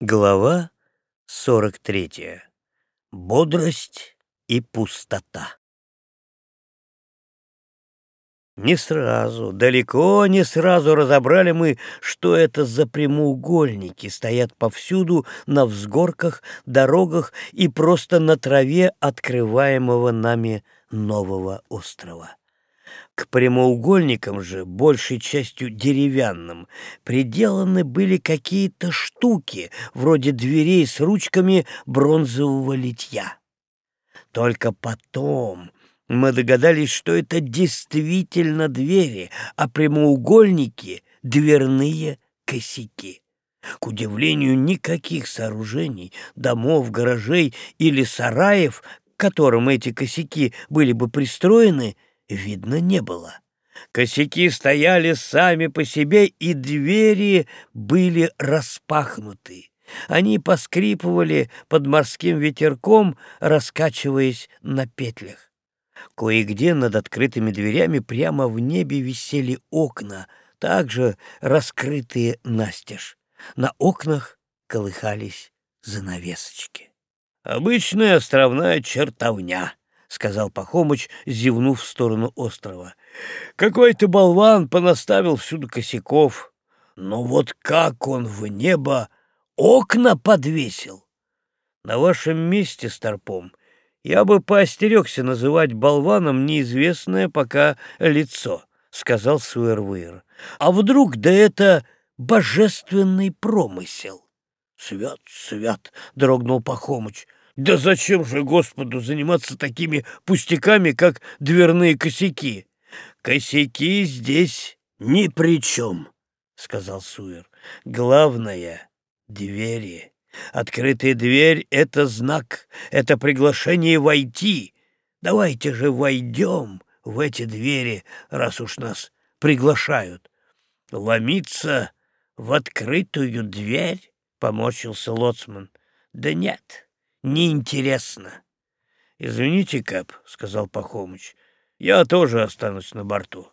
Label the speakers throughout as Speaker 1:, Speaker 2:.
Speaker 1: Глава 43. Бодрость и пустота. Не сразу, далеко не сразу разобрали мы, что это за прямоугольники стоят повсюду на взгорках, дорогах и просто на траве открываемого нами нового острова. К прямоугольникам же, большей частью деревянным, приделаны были какие-то штуки, вроде дверей с ручками бронзового литья. Только потом мы догадались, что это действительно двери, а прямоугольники — дверные косяки. К удивлению, никаких сооружений, домов, гаражей или сараев, к которым эти косяки были бы пристроены — видно не было. Косяки стояли сами по себе, и двери были распахнуты. Они поскрипывали под морским ветерком, раскачиваясь на петлях. Кое-где над открытыми дверями прямо в небе висели окна, также раскрытые настежь. На окнах колыхались занавесочки. Обычная островная чертовня, — сказал Пахомыч, зевнув в сторону острова. «Какой-то болван понаставил всюду косяков. Но вот как он в небо окна подвесил! На вашем месте, Старпом, я бы поостерегся называть болваном неизвестное пока лицо», — сказал Суэрвейр. «А вдруг да это божественный промысел?» «Свят, свят!» — дрогнул Пахомыч. Да зачем же Господу заниматься такими пустяками, как дверные косяки? Косяки здесь ни при чем, — сказал Суэр. Главное — двери. Открытая дверь — это знак, это приглашение войти. Давайте же войдем в эти двери, раз уж нас приглашают. Ломиться в открытую дверь? — помочился Лоцман. Да нет, неинтересно. — Извините, Кэп, — сказал Пахомыч, — я тоже останусь на борту.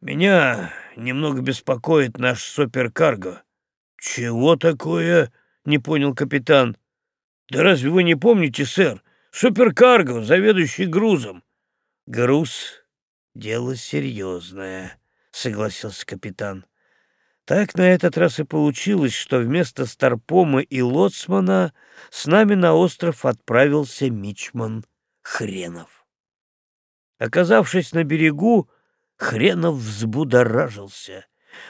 Speaker 1: Меня немного беспокоит наш суперкарго. — Чего такое? — не понял капитан. — Да разве вы не помните, сэр? Суперкарго, заведующий грузом. — Груз — дело серьезное, — согласился капитан. Так на этот раз и получилось, что вместо Старпома и Лоцмана с нами на остров отправился Мичман Хренов. Оказавшись на берегу, Хренов взбудоражился.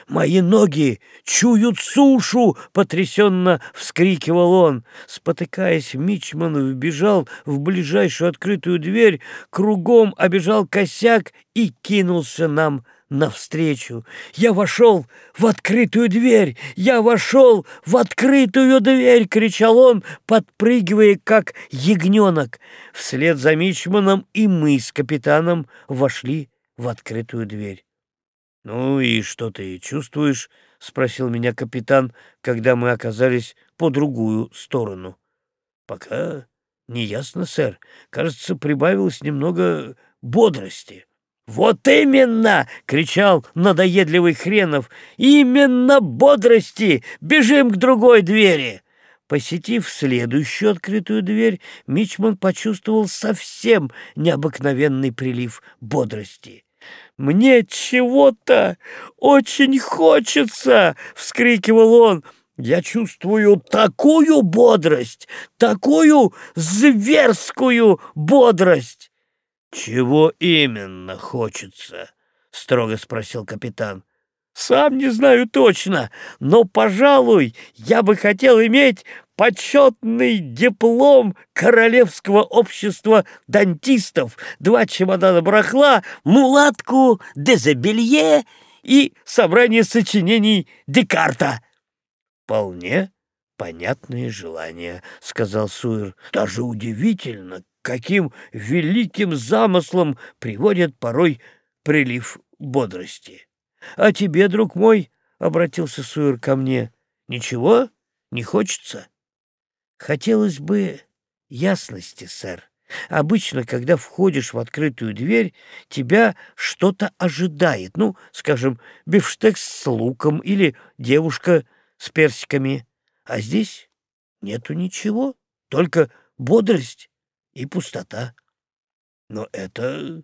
Speaker 1: «Мои ноги чуют сушу!» — потрясенно вскрикивал он. Спотыкаясь, Мичман вбежал в ближайшую открытую дверь, кругом обежал косяк и кинулся нам навстречу. Я вошел в открытую дверь! Я вошел в открытую дверь! — кричал он, подпрыгивая, как ягненок. Вслед за Мичманом и мы с капитаном вошли в открытую дверь. — Ну и что ты чувствуешь? — спросил меня капитан, когда мы оказались по другую сторону. — Пока не ясно, сэр. Кажется, прибавилось немного бодрости. — «Вот именно!» — кричал надоедливый Хренов. «Именно бодрости! Бежим к другой двери!» Посетив следующую открытую дверь, Мичман почувствовал совсем необыкновенный прилив бодрости. «Мне чего-то очень хочется!» — вскрикивал он. «Я чувствую такую бодрость, такую зверскую бодрость!» «Чего именно хочется?» — строго спросил капитан. «Сам не знаю точно, но, пожалуй, я бы хотел иметь почетный диплом Королевского общества дантистов, два чемодана барахла, мулатку, дезобелье и собрание сочинений Декарта». «Вполне понятные желания», — сказал Суэр. «Даже удивительно, каким великим замыслом приводит порой прилив бодрости. — А тебе, друг мой, — обратился Суэр ко мне, — ничего не хочется? — Хотелось бы ясности, сэр. Обычно, когда входишь в открытую дверь, тебя что-то ожидает. Ну, скажем, бифштекс с луком или девушка с персиками. А здесь нету ничего, только бодрость и пустота. Но это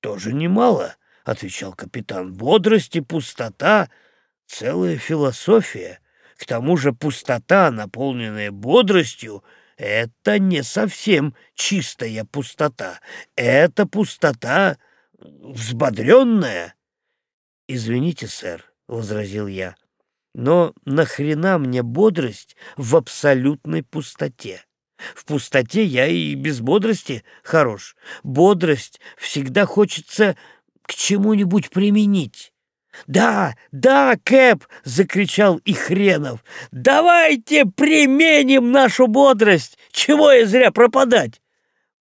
Speaker 1: тоже немало, — отвечал капитан. Бодрость и пустота — целая философия. К тому же пустота, наполненная бодростью, — это не совсем чистая пустота. Это пустота взбодренная. — Извините, сэр, — возразил я, — но нахрена мне бодрость в абсолютной пустоте? В пустоте я и без бодрости хорош. Бодрость всегда хочется к чему-нибудь применить. «Да, да, Кэп!» — закричал и Хренов. «Давайте применим нашу бодрость! Чего я зря пропадать?»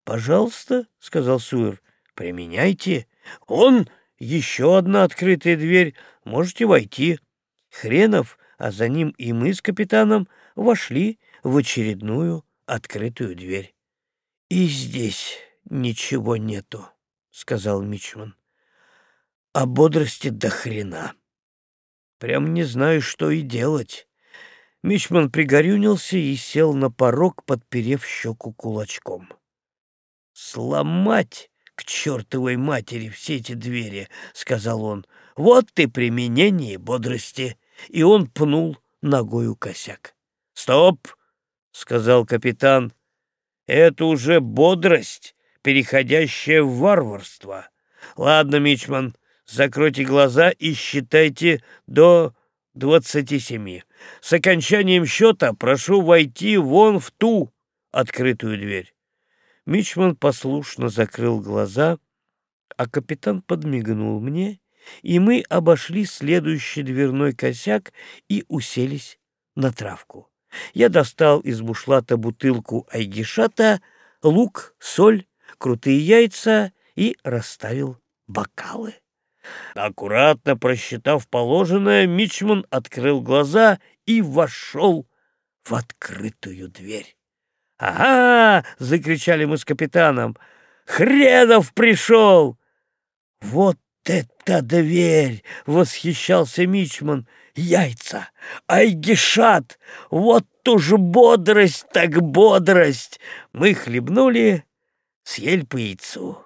Speaker 1: «Пожалуйста», — сказал Суэр, — «применяйте. Он еще одна открытая дверь, можете войти». Хренов, а за ним и мы с капитаном вошли в очередную открытую дверь. «И здесь ничего нету», — сказал Мичман. «А бодрости до хрена. Прям не знаю, что и делать». Мичман пригорюнился и сел на порог, подперев щеку кулачком. «Сломать к чертовой матери все эти двери», — сказал он. «Вот ты применение бодрости». И он пнул ногою косяк. «Стоп!» — сказал капитан. «Это уже бодрость, переходящая в варварство. Ладно, Мичман, закройте глаза и считайте до двадцати семи. С окончанием счета прошу войти вон в ту открытую дверь». Мичман послушно закрыл глаза, а капитан подмигнул мне, и мы обошли следующий дверной косяк и уселись на травку. Я достал из бушлата бутылку айгишата, лук, соль, крутые яйца и расставил бокалы. Аккуратно просчитав положенное, Мичман открыл глаза и вошел в открытую дверь. «Ага!» — закричали мы с капитаном. «Хренов пришел!» «Вот это дверь!» — восхищался Мичман яйца, айгишат, вот уж бодрость так бодрость. Мы хлебнули, съели по яйцу.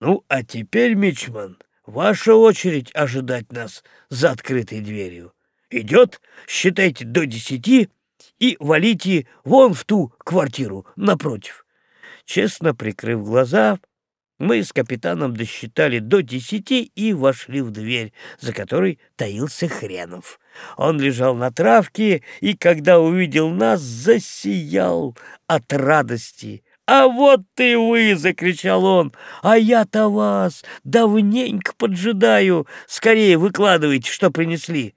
Speaker 1: Ну, а теперь, Мичман, ваша очередь ожидать нас за открытой дверью. Идет, считайте до десяти и валите вон в ту квартиру напротив. Честно прикрыв глаза, мы с капитаном досчитали до десяти и вошли в дверь, за которой таился Хренов. Он лежал на травке и, когда увидел нас, засиял от радости. «А вот ты вы!» — закричал он. «А я-то вас давненько поджидаю. Скорее выкладывайте, что принесли».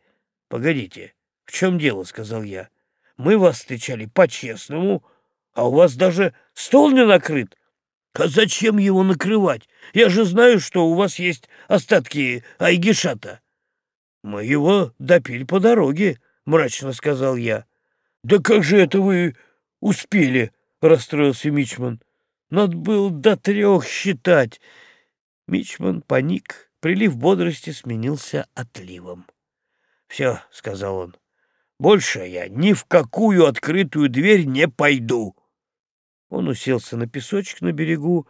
Speaker 1: «Погодите, в чем дело?» — сказал я. «Мы вас встречали по-честному, а у вас даже стол не накрыт». А зачем его накрывать? Я же знаю, что у вас есть остатки айгишата. Мы его допили по дороге, мрачно сказал я. Да как же это вы успели? расстроился Мичман. Надо было до трех считать. Мичман паник, прилив бодрости сменился отливом. «Все», — сказал он, — «больше я ни в какую открытую дверь не пойду». Он уселся на песочек на берегу,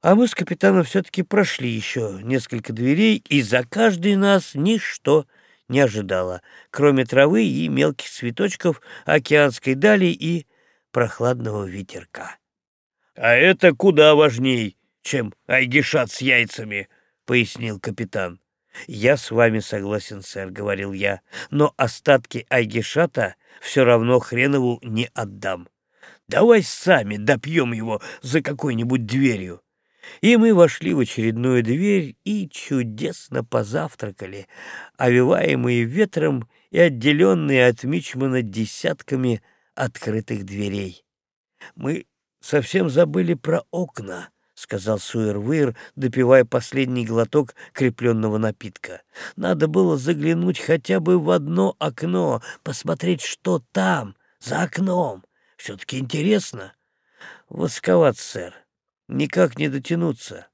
Speaker 1: а мы с капитаном все-таки прошли еще несколько дверей, и за каждой нас ничто не ожидало, кроме травы и мелких цветочков океанской дали и прохладного ветерка. — А это куда важней, чем айгишат с яйцами, — пояснил капитан. — Я с вами согласен, сэр, — говорил я, — но остатки айгишата все равно хренову не отдам. Давай сами допьем его за какой-нибудь дверью. И мы вошли в очередную дверь и чудесно позавтракали, овиваемые ветром и отделенные от Мичмана десятками открытых дверей. Мы совсем забыли про окна, — сказал Суэрвейр, допивая последний глоток крепленного напитка. «Надо было заглянуть хотя бы в одно окно, посмотреть, что там, за окном. Все-таки интересно. Восковат, сэр. Никак не дотянуться.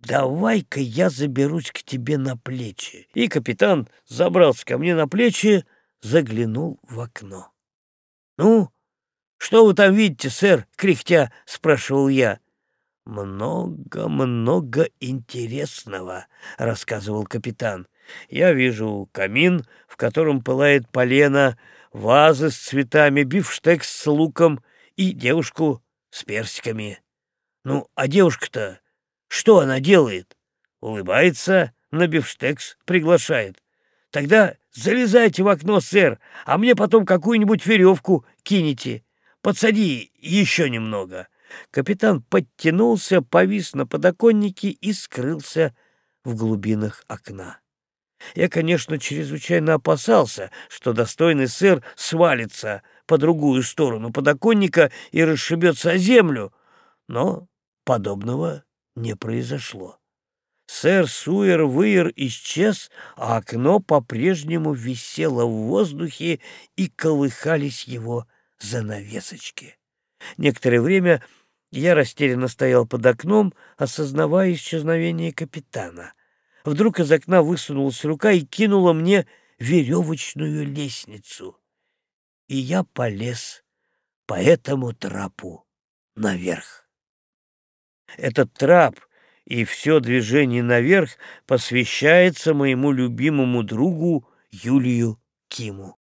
Speaker 1: Давай-ка я заберусь к тебе на плечи. И капитан забрался ко мне на плечи, заглянул в окно. Ну, «Что вы там видите, сэр?» — кряхтя спрашивал я. «Много-много интересного», — рассказывал капитан. «Я вижу камин, в котором пылает полено, вазы с цветами, бифштекс с луком и девушку с персиками. Ну, а девушка-то, что она делает? Улыбается, на бифштекс приглашает. Тогда залезайте в окно, сэр, а мне потом какую-нибудь веревку кинете. Подсади еще немного». Капитан подтянулся, повис на подоконнике и скрылся в глубинах окна. Я, конечно, чрезвычайно опасался, что достойный сыр свалится по другую сторону подоконника и расшибется о землю, но подобного не произошло. Сэр Суэр-Выер исчез, а окно по-прежнему висело в воздухе и колыхались его занавесочки. Некоторое время я растерянно стоял под окном, осознавая исчезновение капитана. Вдруг из окна высунулась рука и кинула мне веревочную лестницу. И я полез по этому трапу наверх. Этот трап и все движение наверх посвящается моему любимому другу Юлию Киму.